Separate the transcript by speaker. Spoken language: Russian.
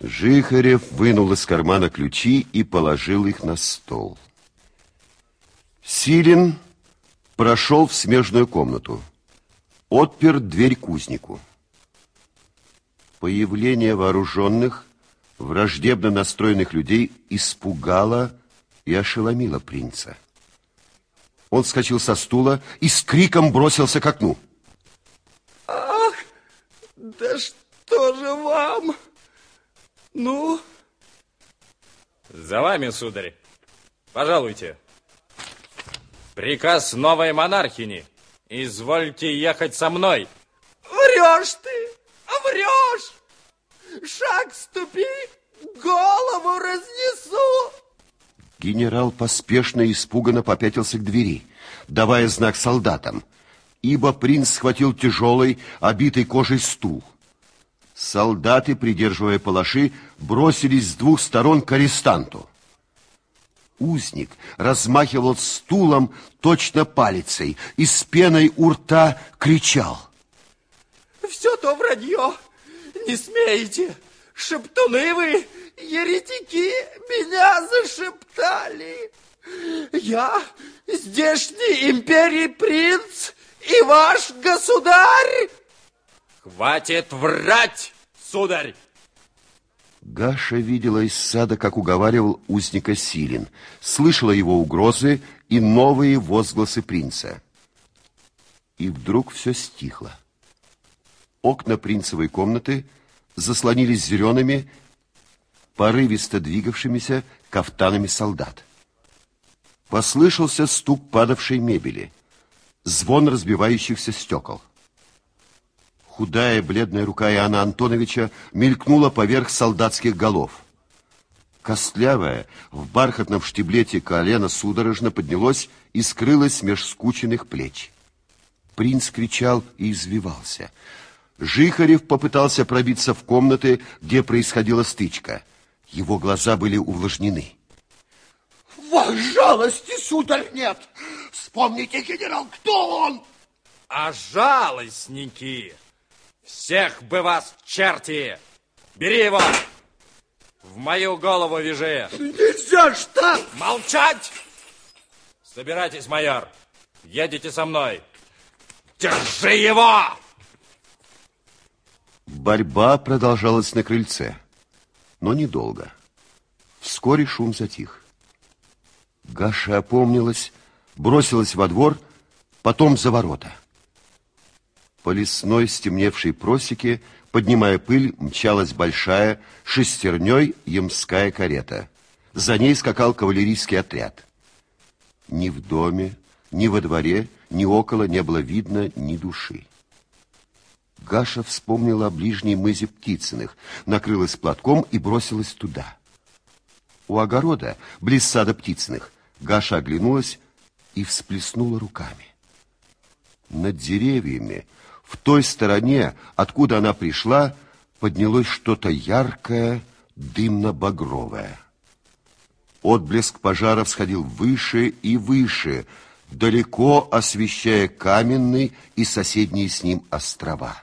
Speaker 1: Жихарев вынул из кармана ключи и положил их на стол. Силин прошел в смежную комнату. Отпер дверь кузнику. Появление вооруженных, враждебно настроенных людей испугало и ошеломило принца. Он вскочил со стула и с криком бросился к окну.
Speaker 2: Ах, да что же вам? Ну?
Speaker 3: За вами, сударь. Пожалуйте. Приказ новой монархини. Извольте ехать со мной.
Speaker 2: Врешь ты, врешь. Шаг ступи, голову разнесу.
Speaker 1: Генерал поспешно и испуганно попятился к двери, давая знак солдатам, ибо принц схватил тяжелый, обитый кожей стул. Солдаты, придерживая палаши, бросились с двух сторон к арестанту. Узник размахивал стулом точно палицей и с пеной у рта кричал.
Speaker 2: Все то вранье. Не смеете. Шептуны вы, еретики, меня зашептали. Я здешний империи принц и ваш государь.
Speaker 3: Хватит врать, сударь!
Speaker 1: Гаша видела из сада, как уговаривал узника Силин, слышала его угрозы и новые возгласы принца. И вдруг все стихло. Окна принцевой комнаты заслонились зелеными, порывисто двигавшимися кафтанами солдат. Послышался стук падавшей мебели, звон разбивающихся стекол. Худая, бледная рука Иоанна Антоновича мелькнула поверх солдатских голов. Костлявая, в бархатном штиблете колено судорожно поднялось и скрылось меж скученных плеч. Принц кричал и извивался. Жихарев попытался пробиться в комнаты, где происходила стычка. Его глаза были увлажнены.
Speaker 2: Во жалости, сударь, нет! Вспомните, генерал, кто он?
Speaker 3: А жалостники! Всех бы вас, черти! Бери его! В мою голову вяжи!
Speaker 2: Нельзя ж так!
Speaker 3: Молчать! Собирайтесь, майор. Едете со мной. Держи его!
Speaker 1: Борьба продолжалась на крыльце, но недолго. Вскоре шум затих. Гаша опомнилась, бросилась во двор, потом за ворота. По лесной стемневшей просеке, поднимая пыль, мчалась большая шестерней ямская карета. За ней скакал кавалерийский отряд. Ни в доме, ни во дворе, ни около не было видно ни души. Гаша вспомнила о ближней мызе Птицыных, накрылась платком и бросилась туда. У огорода, близ сада Птицыных, Гаша оглянулась и всплеснула руками. Над деревьями, в той стороне, откуда она пришла, поднялось что-то яркое, дымно-багровое. Отблеск пожара всходил выше и выше, далеко освещая каменный и соседние с ним острова.